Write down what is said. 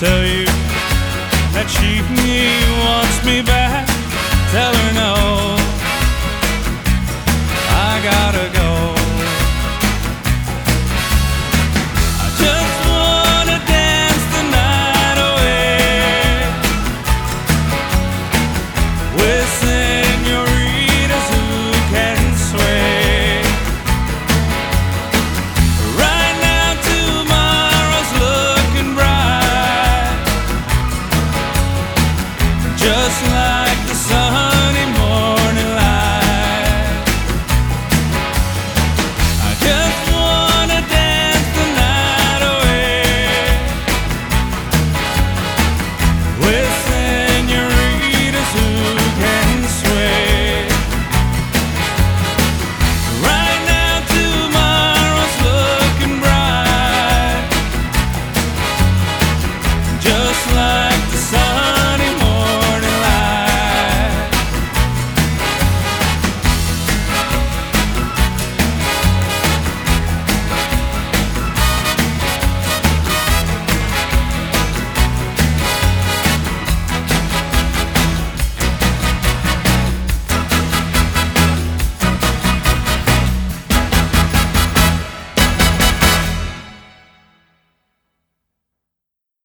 tell you that she wants me back. Tell her no. just like